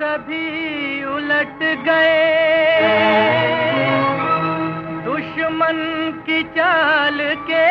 सभी उलट गए। दुश्मन की चाल के